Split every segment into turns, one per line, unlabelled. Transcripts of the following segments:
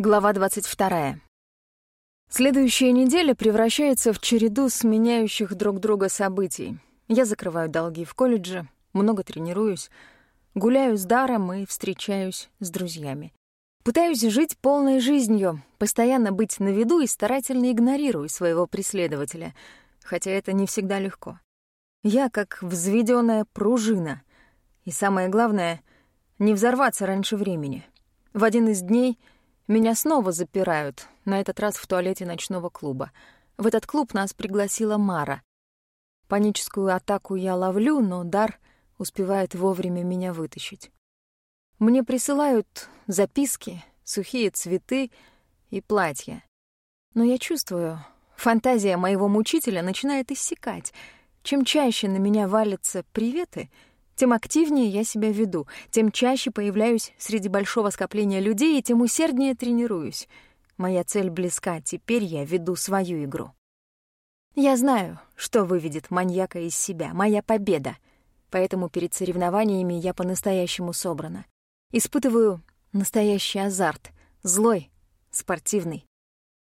Глава 22. Следующая неделя превращается в череду сменяющих друг друга событий. Я закрываю долги в колледже, много тренируюсь, гуляю с даром и встречаюсь с друзьями. Пытаюсь жить полной жизнью, постоянно быть на виду и старательно игнорирую своего преследователя, хотя это не всегда легко. Я как взведенная пружина. И самое главное — не взорваться раньше времени. В один из дней — меня снова запирают, на этот раз в туалете ночного клуба. В этот клуб нас пригласила Мара. Паническую атаку я ловлю, но Дар успевает вовремя меня вытащить. Мне присылают записки, сухие цветы и платья. Но я чувствую, фантазия моего мучителя начинает иссякать. Чем чаще на меня валятся приветы — тем активнее я себя веду, тем чаще появляюсь среди большого скопления людей и тем усерднее тренируюсь. Моя цель близка, теперь я веду свою игру. Я знаю, что выведет маньяка из себя, моя победа. Поэтому перед соревнованиями я по-настоящему собрана. Испытываю настоящий азарт, злой, спортивный.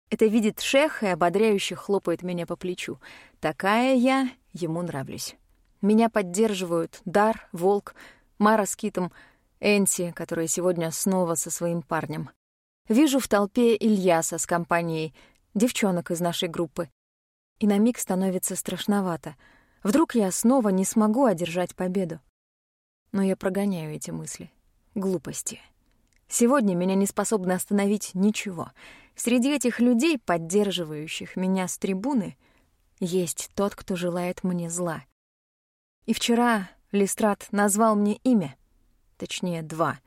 Это видит шех и ободряюще хлопает меня по плечу. Такая я ему нравлюсь. Меня поддерживают Дар, Волк, Мара с Китом, Энси, которая сегодня снова со своим парнем. Вижу в толпе Ильяса с компанией, девчонок из нашей группы. И на миг становится страшновато. Вдруг я снова не смогу одержать победу. Но я прогоняю эти мысли. Глупости. Сегодня меня не способно остановить ничего. Среди этих людей, поддерживающих меня с трибуны, есть тот, кто желает мне зла. И вчера Листрат назвал мне имя. Точнее, два.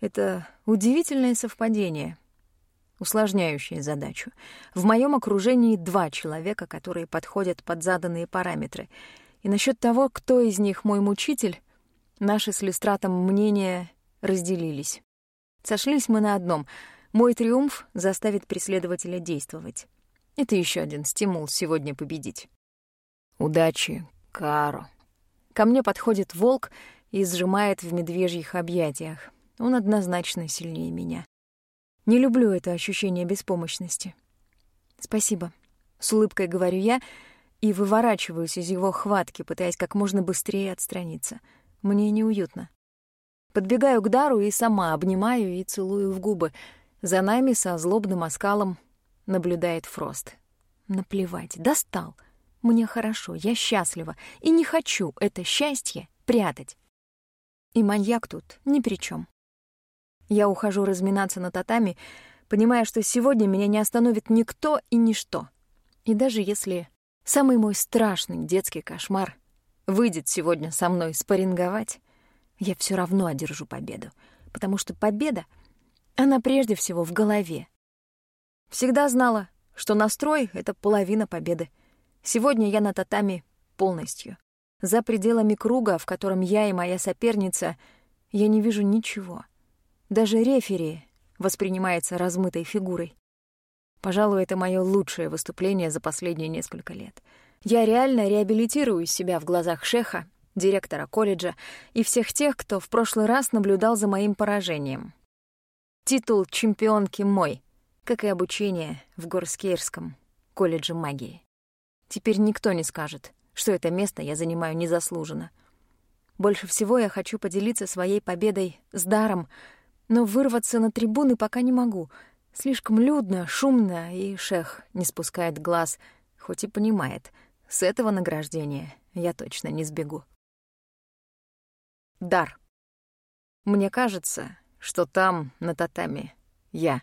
Это удивительное совпадение, усложняющее задачу. В моем окружении два человека, которые подходят под заданные параметры. И насчет того, кто из них мой мучитель, наши с Листратом мнения разделились. Сошлись мы на одном. Мой триумф заставит преследователя действовать. Это еще один стимул сегодня победить. Удачи, Каро. Ко мне подходит волк и сжимает в медвежьих объятиях. Он однозначно сильнее меня. Не люблю это ощущение беспомощности. «Спасибо», — с улыбкой говорю я и выворачиваюсь из его хватки, пытаясь как можно быстрее отстраниться. Мне неуютно. Подбегаю к Дару и сама обнимаю и целую в губы. За нами со злобным оскалом наблюдает Фрост. Наплевать, достал. Мне хорошо, я счастлива и не хочу это счастье прятать. И маньяк тут ни при чем. Я ухожу разминаться на татами, понимая, что сегодня меня не остановит никто и ничто. И даже если самый мой страшный детский кошмар выйдет сегодня со мной спарринговать, я все равно одержу победу, потому что победа, она прежде всего в голове. Всегда знала, что настрой — это половина победы — Сегодня я на татами полностью. За пределами круга, в котором я и моя соперница, я не вижу ничего. Даже рефери воспринимается размытой фигурой. Пожалуй, это мое лучшее выступление за последние несколько лет. Я реально реабилитирую себя в глазах шеха, директора колледжа и всех тех, кто в прошлый раз наблюдал за моим поражением. Титул чемпионки мой, как и обучение в Горскейрском колледже магии. Теперь никто не скажет, что это место я занимаю незаслуженно. Больше всего я хочу поделиться своей победой с даром, но вырваться на трибуны пока не могу. Слишком людно, шумно, и шех не спускает глаз, хоть и понимает, с этого награждения я точно не сбегу. Дар. Мне кажется, что там, на татами, я.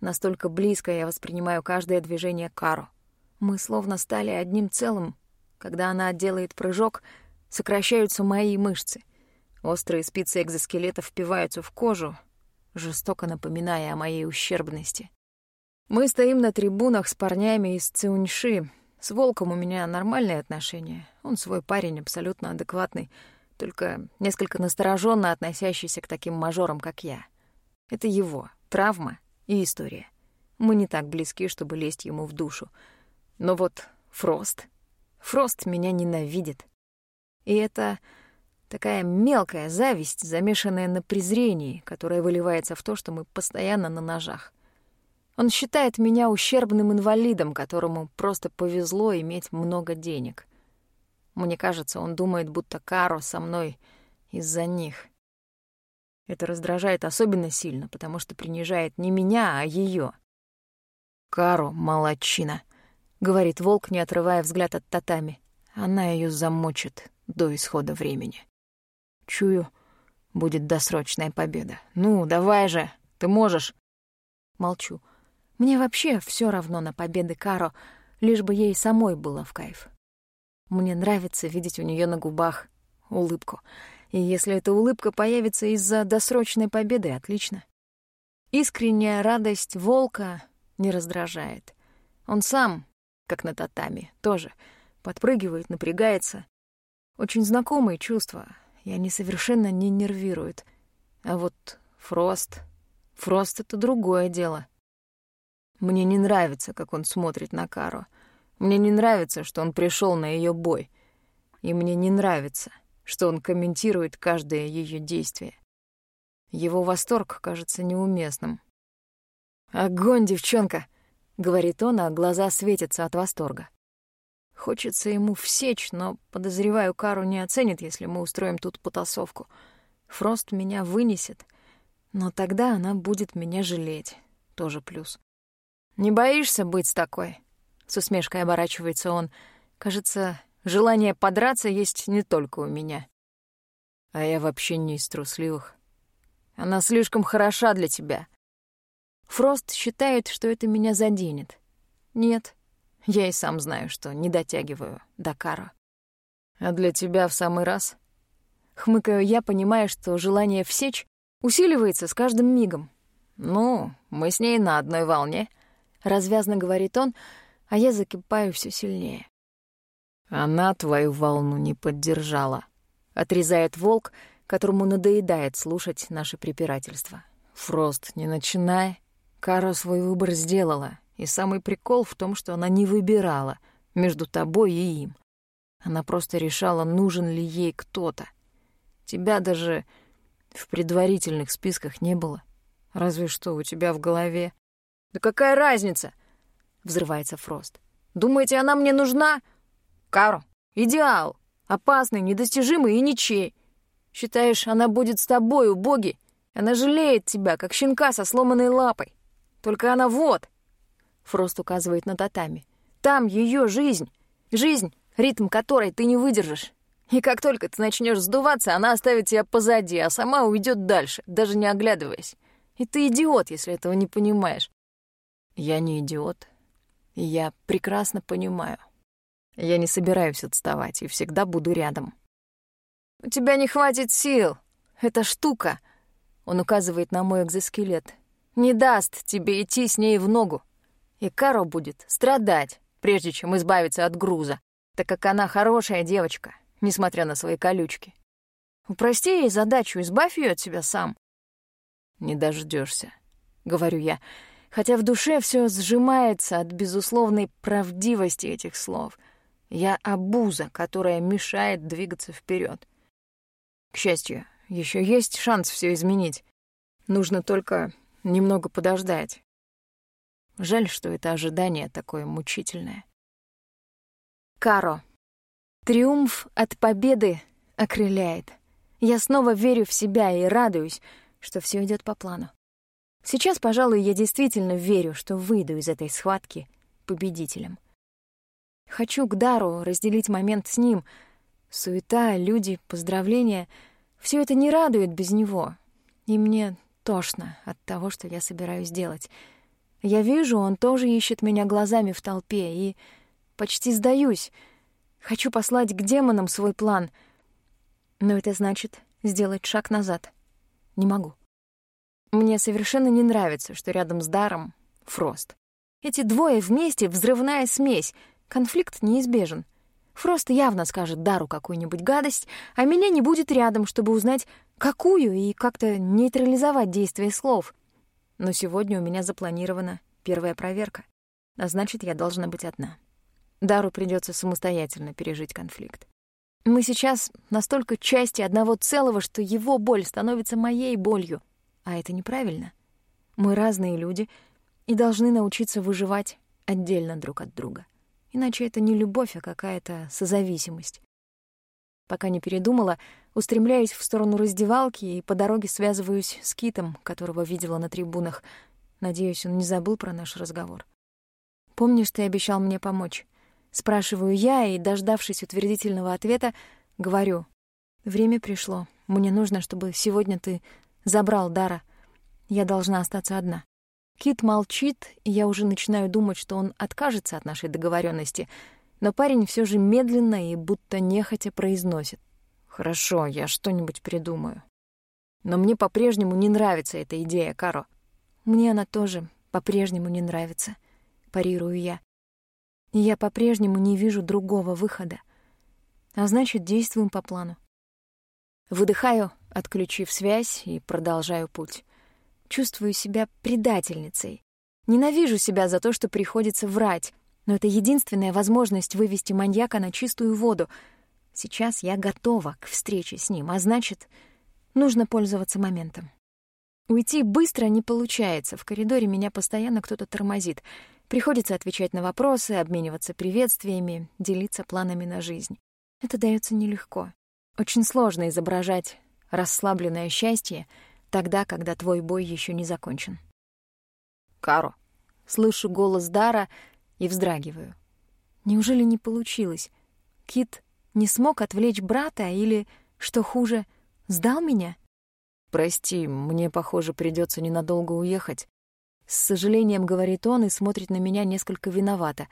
Настолько близко я воспринимаю каждое движение Кару. Мы словно стали одним целым. Когда она делает прыжок, сокращаются мои мышцы. Острые спицы экзоскелета впиваются в кожу, жестоко напоминая о моей ущербности. Мы стоим на трибунах с парнями из Циуньши. С Волком у меня нормальные отношения. Он свой парень, абсолютно адекватный, только несколько настороженно относящийся к таким мажорам, как я. Это его травма и история. Мы не так близки, чтобы лезть ему в душу. Но вот Фрост... Фрост меня ненавидит. И это такая мелкая зависть, замешанная на презрении, которая выливается в то, что мы постоянно на ножах. Он считает меня ущербным инвалидом, которому просто повезло иметь много денег. Мне кажется, он думает, будто Каро со мной из-за них. Это раздражает особенно сильно, потому что принижает не меня, а ее. «Каро, молодчина», — говорит волк, не отрывая взгляд от татами. Она ее замочит до исхода времени. Чую, будет досрочная победа. Ну, давай же, ты можешь. Молчу. Мне вообще все равно на победы Каро, лишь бы ей самой было в кайф. Мне нравится видеть у нее на губах улыбку. И если эта улыбка появится из-за досрочной победы, отлично. Искренняя радость волка не раздражает. Он сам, как на татами, тоже подпрыгивает, напрягается. Очень знакомые чувства, и они совершенно не нервируют. А вот Фрост... Фрост — это другое дело. Мне не нравится, как он смотрит на Кару. Мне не нравится, что он пришел на ее бой. И мне не нравится, что он комментирует каждое ее действие. Его восторг кажется неуместным. «Огонь, девчонка!» — говорит он, а глаза светятся от восторга. Хочется ему всечь, но, подозреваю, Кару не оценит, если мы устроим тут потасовку. Фрост меня вынесет, но тогда она будет меня жалеть. Тоже плюс. «Не боишься быть с такой?» С усмешкой оборачивается он. «Кажется, желание подраться есть не только у меня. А я вообще не из трусливых. Она слишком хороша для тебя». Фрост считает, что это меня заденет. Нет, я и сам знаю, что не дотягиваю до Каро. А для тебя в самый раз? Хмыкаю я, понимая, что желание всечь усиливается с каждым мигом. Ну, мы с ней на одной волне, развязно говорит он, а я закипаю все сильнее. Она твою волну не поддержала, отрезает волк, которому надоедает слушать наши препирательства. Фрост, не начинай. Каро свой выбор сделала, и самый прикол в том, что она не выбирала между тобой и им. Она просто решала, нужен ли ей кто-то. Тебя даже в предварительных списках не было. Разве что у тебя в голове. «Да какая разница?» — взрывается Фрост. «Думаете, она мне нужна? Каро, идеал. Опасный, недостижимый и ничей. Считаешь, она будет с тобой, убоги? Она жалеет тебя, как щенка со сломанной лапой. Только она вот, Фрост указывает на татами. Там ее жизнь. Жизнь, ритм которой ты не выдержишь. И как только ты начнешь сдуваться, она оставит тебя позади, а сама уйдет дальше, даже не оглядываясь. И ты идиот, если этого не понимаешь. Я не идиот. Я прекрасно понимаю. Я не собираюсь отставать и всегда буду рядом. «У тебя не хватит сил. Эта штука...» Он указывает на мой экзоскелет. «Не даст тебе идти с ней в ногу. И Каро будет страдать, прежде чем избавиться от груза, так как она хорошая девочка, несмотря на свои колючки. Упрости ей задачу, избавь ее от себя сам. Не дождешься, говорю я, хотя в душе все сжимается от безусловной правдивости этих слов. Я обуза, которая мешает двигаться вперед. К счастью, еще есть шанс все изменить. Нужно только немного подождать. Жаль, что это ожидание такое мучительное. Каро. Триумф от победы окрыляет. Я снова верю в себя и радуюсь, что все идет по плану. Сейчас, пожалуй, я действительно верю, что выйду из этой схватки победителем. Хочу к Дару разделить момент с ним. Суета, люди, поздравления — все это не радует без него. И мне тошно от того, что я собираюсь делать — я вижу, он тоже ищет меня глазами в толпе, и почти сдаюсь. Хочу послать к демонам свой план, но это значит сделать шаг назад. Не могу. Мне совершенно не нравится, что рядом с Даром — Фрост. Эти двое вместе — взрывная смесь, конфликт неизбежен. Фрост явно скажет Дару какую-нибудь гадость, а меня не будет рядом, чтобы узнать, какую, и как-то нейтрализовать действие слов — но сегодня у меня запланирована первая проверка, а значит, я должна быть одна. Дару придется самостоятельно пережить конфликт. Мы сейчас настолько части одного целого, что его боль становится моей болью, а это неправильно. Мы разные люди, и должны научиться выживать отдельно друг от друга. Иначе это не любовь, а какая-то созависимость. Пока не передумала, устремляюсь в сторону раздевалки и по дороге связываюсь с Китом, которого видела на трибунах. Надеюсь, он не забыл про наш разговор. «Помнишь, ты обещал мне помочь?» Спрашиваю я, и, дождавшись утвердительного ответа, говорю. «Время пришло. Мне нужно, чтобы сегодня ты забрал Дара. Я должна остаться одна». Кит молчит, и я уже начинаю думать, что он откажется от нашей договоренности, но парень все же медленно и будто нехотя произносит. «Хорошо, я что-нибудь придумаю. Но мне по-прежнему не нравится эта идея, Каро». «Мне она тоже по-прежнему не нравится», — парирую я. И я по-прежнему не вижу другого выхода. А значит, действуем по плану. Выдыхаю, отключив связь, и продолжаю путь. Чувствую себя предательницей. Ненавижу себя за то, что приходится врать, но это единственная возможность вывести маньяка на чистую воду. Сейчас я готова к встрече с ним, а значит, нужно пользоваться моментом. Уйти быстро не получается, в коридоре меня постоянно кто-то тормозит. Приходится отвечать на вопросы, обмениваться приветствиями, делиться планами на жизнь. Это дается нелегко. Очень сложно изображать расслабленное счастье тогда, когда твой бой еще не закончен. «Каро!» Слышу голос Дара и вздрагиваю. Неужели не получилось? Кит не смог отвлечь брата или, что хуже, сдал меня? «Прости, мне, похоже, придется ненадолго уехать». С сожалением говорит он и смотрит на меня несколько виновато.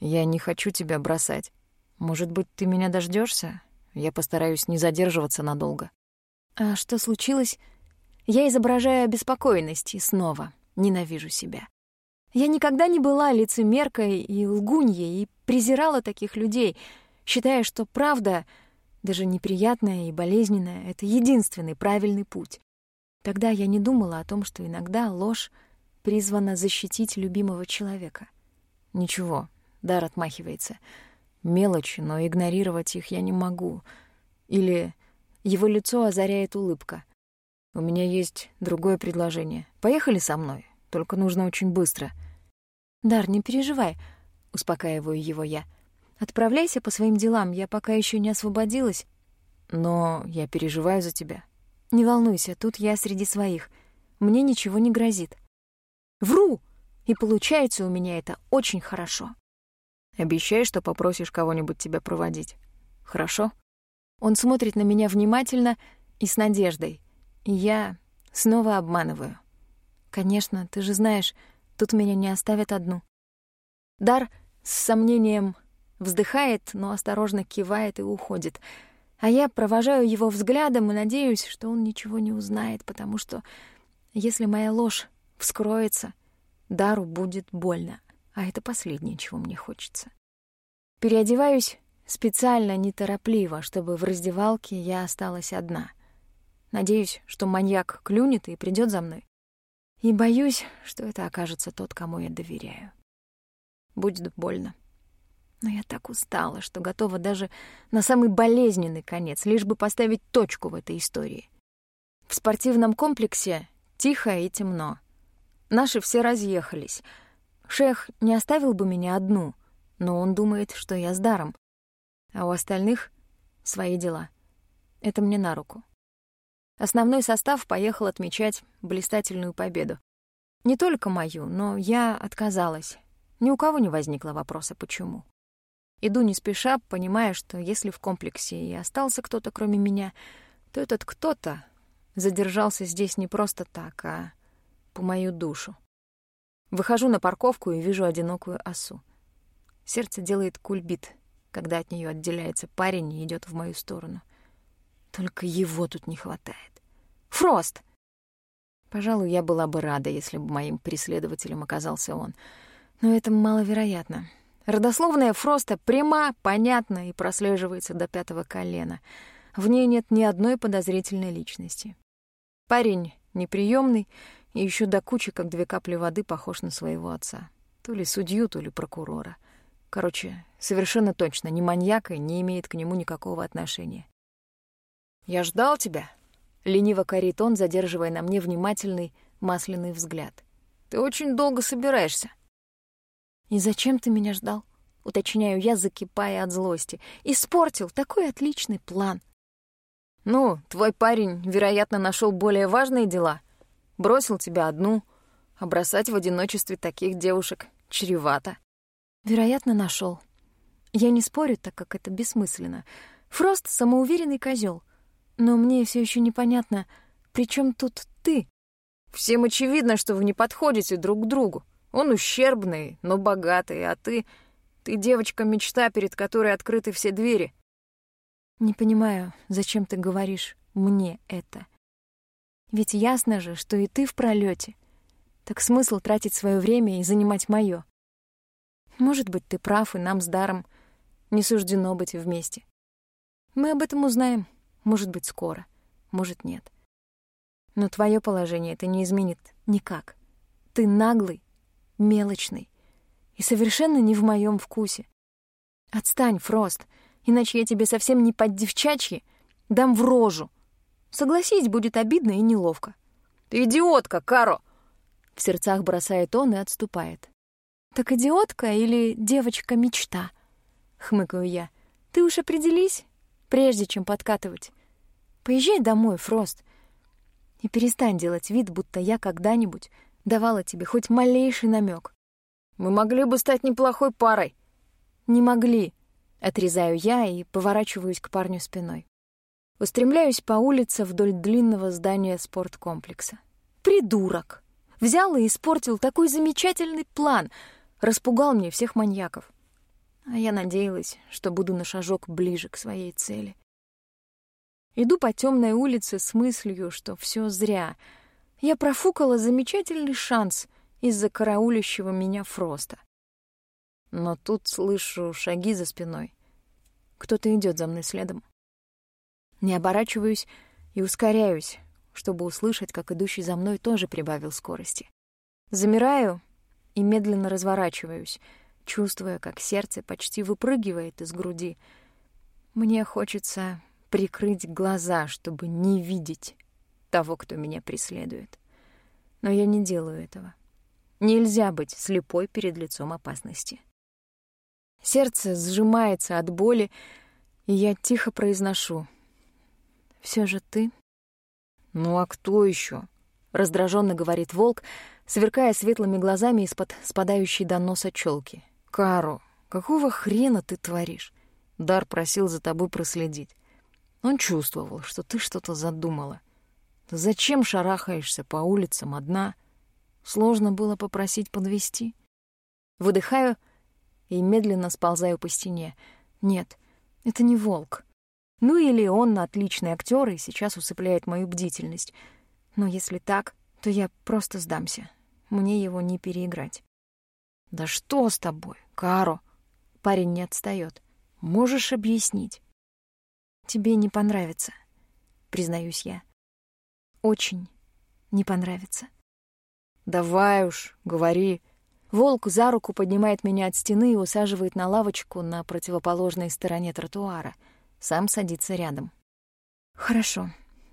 «Я не хочу тебя бросать. Может быть, ты меня дождешься? Я постараюсь не задерживаться надолго». «А что случилось?» Я изображаю обеспокоенность и снова ненавижу себя. Я никогда не была лицемеркой и лгуньей и презирала таких людей, считая, что правда даже неприятная и болезненная, это единственный правильный путь. Тогда я не думала о том, что иногда ложь призвана защитить любимого человека. Ничего, Дар отмахивается. Мелочи, но игнорировать их я не могу. Или его лицо озаряет улыбка. У меня есть другое предложение. Поехали со мной, только нужно очень быстро. Дар, не переживай, успокаиваю его я. Отправляйся по своим делам, я пока еще не освободилась. Но я переживаю за тебя. Не волнуйся, тут я среди своих. Мне ничего не грозит. Вру! И получается у меня это очень хорошо. Обещай, что попросишь кого-нибудь тебя проводить. Хорошо? Он смотрит на меня внимательно и с надеждой. И я снова обманываю. Конечно, ты же знаешь, тут меня не оставят одну. Дар с сомнением вздыхает, но осторожно кивает и уходит. А я провожаю его взглядом и надеюсь, что он ничего не узнает, потому что если моя ложь вскроется, Дару будет больно, а это последнее, чего мне хочется. Переодеваюсь специально неторопливо, чтобы в раздевалке я осталась одна. Надеюсь, что маньяк клюнет и придет за мной. И боюсь, что это окажется тот, кому я доверяю. Будет больно. Но я так устала, что готова даже на самый болезненный конец, лишь бы поставить точку в этой истории. В спортивном комплексе тихо и темно. Наши все разъехались. Шех не оставил бы меня одну, но он думает, что я с даром. А у остальных свои дела. Это мне на руку. Основной состав поехал отмечать блистательную победу. Не только мою, но я отказалась. Ни у кого не возникло вопроса, почему. Иду не спеша, понимая, что если в комплексе и остался кто-то кроме меня, то этот кто-то задержался здесь не просто так, а по мою душу. Выхожу на парковку и вижу одинокую осу. Сердце делает кульбит, когда от нее отделяется парень и идет в мою сторону. Только его тут не хватает. Фрост! Пожалуй, я была бы рада, если бы моим преследователем оказался он. Но это маловероятно. Родословная Фроста пряма, понятна и прослеживается до пятого колена. В ней нет ни одной подозрительной личности. Парень неприемный и еще до кучи, как две капли воды, похож на своего отца. То ли судью, то ли прокурора. Короче, совершенно точно, ни маньяк и не имеет к нему никакого отношения. «Я ждал тебя», — лениво корит он, задерживая на мне внимательный масляный взгляд.
Ты очень долго собираешься».
«И зачем ты меня ждал?» — уточняю я, закипая от злости. «Испортил такой отличный план».
«Ну, твой парень, вероятно, нашел более важные дела. Бросил тебя одну, а бросать в одиночестве таких девушек чревато».
«Вероятно, нашел. Я не спорю, так как это бессмысленно. Фрост — самоуверенный козел. Но мне все еще непонятно, при чем тут ты?»
«Всем очевидно, что вы не подходите друг к другу. Он ущербный, но богатый, а ты... Ты девочка-мечта, перед которой открыты все двери.
Не понимаю, зачем ты говоришь мне это. Ведь ясно же, что и ты в пролете. Так смысл тратить свое время и занимать мое. Может быть, ты прав, и нам с даром не суждено быть вместе. Мы об этом узнаем, может быть, скоро, может, нет. Но твое положение это не изменит никак. Ты наглый, мелочный и совершенно не в моем вкусе. Отстань, Фрост, иначе я тебе совсем не под девчачьи дам в рожу. Согласись, будет обидно и неловко.
Ты идиотка, Каро!
В сердцах бросает он и отступает. Так идиотка или девочка-мечта? Хмыкаю я. Ты уж определись, прежде чем подкатывать. Поезжай домой, Фрост, и перестань делать вид, будто я когда-нибудь давала тебе хоть малейший намек.
Мы могли бы стать неплохой парой.
Не могли. Отрезаю я и поворачиваюсь к парню спиной. Устремляюсь по улице вдоль длинного здания спорткомплекса. Придурок! Взял и испортил такой замечательный план. Распугал мне всех маньяков. А я надеялась, что буду на шажок ближе к своей цели. Иду по темной улице с мыслью, что все зря. Я профукала замечательный шанс из-за караулящего меня Фроста. Но тут слышу шаги за спиной. Кто-то идет за мной следом. Не оборачиваюсь и ускоряюсь, чтобы услышать, как идущий за мной тоже прибавил скорости. Замираю и медленно разворачиваюсь, чувствуя, как сердце почти выпрыгивает из груди. Мне хочется прикрыть глаза, чтобы не видеть того, кто меня преследует. Но я не делаю этого. Нельзя быть слепой перед лицом опасности. Сердце сжимается от боли, и я тихо произношу. «Всё же ты?»
«Ну а кто ещё?»
— раздражённо говорит волк, сверкая светлыми глазами из-под спадающей до носа чёлки.
«Каро, какого хрена ты творишь?» Дар просил за тобой проследить. Он чувствовал, что ты что-то задумала. Зачем шарахаешься по улицам одна?» Сложно было попросить подвести.
Выдыхаю и медленно сползаю по стене. Нет, это не волк. Ну или он отличный актер и сейчас усыпляет мою бдительность. Но если так, то я просто сдамся. Мне его не переиграть.
«Да что с тобой, Каро?»
Парень не отстаёт.
«Можешь объяснить?»
«Тебе не понравится», — признаюсь я. «Очень не понравится».
Давай уж, говори.
Волк за руку поднимает меня от стены и усаживает на лавочку на противоположной стороне тротуара. Сам садится рядом. Хорошо.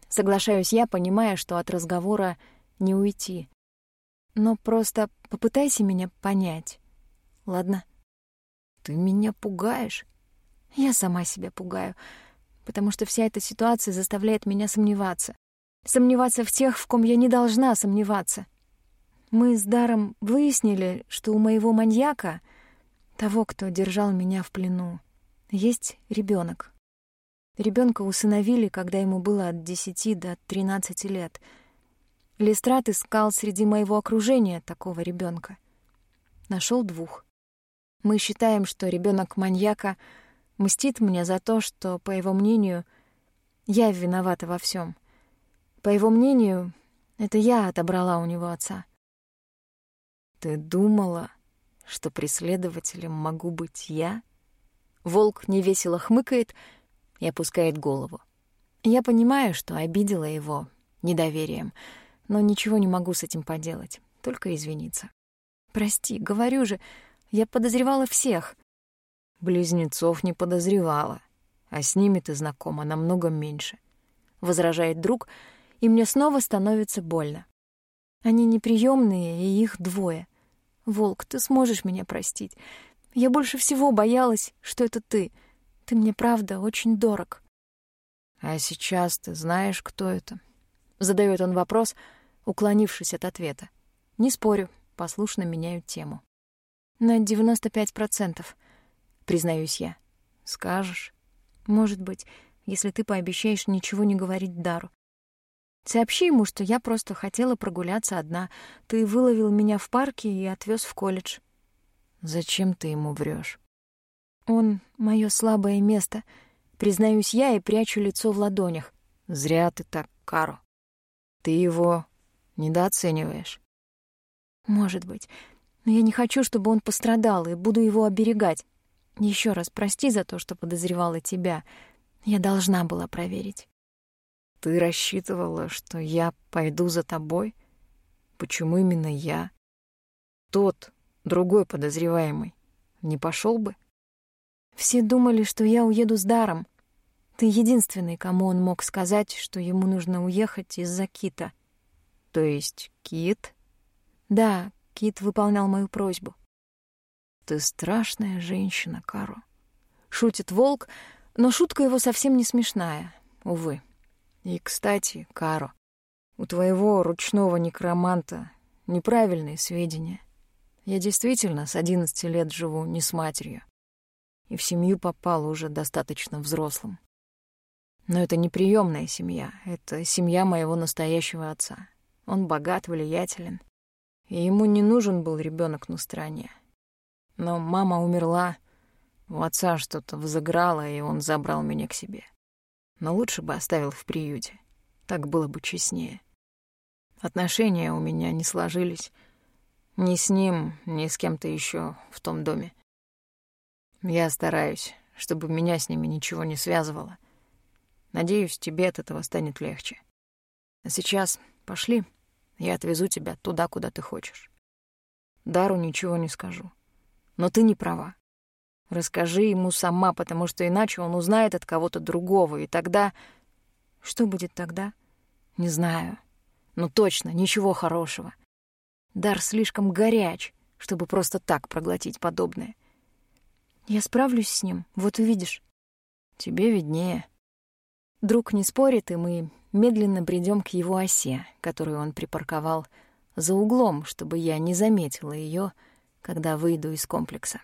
Соглашаюсь я, понимая, что от разговора не уйти. Но просто попытайся меня понять. Ладно?
Ты меня пугаешь.
Я сама себя пугаю, потому что вся эта ситуация заставляет меня сомневаться. Сомневаться в тех, в ком я не должна сомневаться. Мы с Даром выяснили, что у моего маньяка, того, кто держал меня в плену, есть ребенок. Ребенка усыновили, когда ему было от 10 до 13 лет. Листрат искал среди моего окружения такого ребенка. Нашел двух. Мы считаем, что ребенок маньяка мстит мне за то, что, по его мнению, я виновата во всем. По его мнению, это я отобрала у него отца.
Ты думала, что преследователем могу быть я?
Волк невесело хмыкает и опускает голову. Я понимаю, что обидела его недоверием, но ничего не могу с этим поделать, только извиниться. Прости, говорю же, я подозревала всех.
Близнецов не подозревала, а с ними ты знакома намного меньше.
Возражает друг, и мне снова становится больно. Они неприемные, и их двое. Волк, ты сможешь меня простить. Я больше всего боялась, что это ты. Ты мне, правда, очень дорог.
А сейчас ты знаешь, кто это? Задает он вопрос, уклонившись от ответа. Не спорю, послушно меняю тему.
На 95%,
признаюсь я. Скажешь?
Может быть, если ты пообещаешь ничего не говорить Дару. Сообщи ему, что я просто хотела прогуляться одна. Ты выловил меня в парке и отвез в колледж.
Зачем ты ему врешь?
Он — мое слабое место. Признаюсь я и прячу лицо в ладонях.
Зря ты так, Каро. Ты его недооцениваешь.
Может быть. Но я не хочу, чтобы он пострадал, и буду его оберегать. Еще раз прости за то, что подозревала тебя. Я должна была проверить.
Ты рассчитывала, что я пойду за тобой? Почему именно я? Тот, другой подозреваемый, не пошел бы?
Все думали, что я уеду с даром. Ты единственный, кому он мог сказать, что ему нужно уехать из-за Кита.
То есть Кит?
Да, Кит выполнял мою просьбу.
Ты страшная женщина, Каро.
Шутит волк, но шутка его совсем не смешная, увы.
И, кстати, Каро, у твоего ручного некроманта неправильные сведения. Я действительно с одиннадцати лет живу не с матерью. И в семью попал уже достаточно взрослым. Но это не приемная семья, это семья моего настоящего отца. Он богат, влиятелен, и ему не нужен был ребенок на стороне. Но мама умерла, у отца что-то взыграло, и он забрал меня к себе но лучше бы оставил в приюте. Так было бы честнее. Отношения у меня не сложились. Ни с ним, ни с кем-то еще в том доме. Я стараюсь, чтобы меня с ними ничего не связывало. Надеюсь, тебе от этого станет легче. А сейчас пошли, я отвезу тебя туда, куда ты хочешь. Дару ничего не скажу. Но ты не права. Расскажи ему сама, потому что иначе он узнает от кого-то другого, и тогда...
Что будет тогда?
Не знаю. Но точно ничего хорошего. Дар слишком горяч, чтобы просто так проглотить подобное.
Я справлюсь с ним, вот увидишь.
Тебе виднее.
Друг не спорит, и мы медленно бредем к его осе, которую он припарковал за углом, чтобы я не заметила ее, когда выйду из комплекса.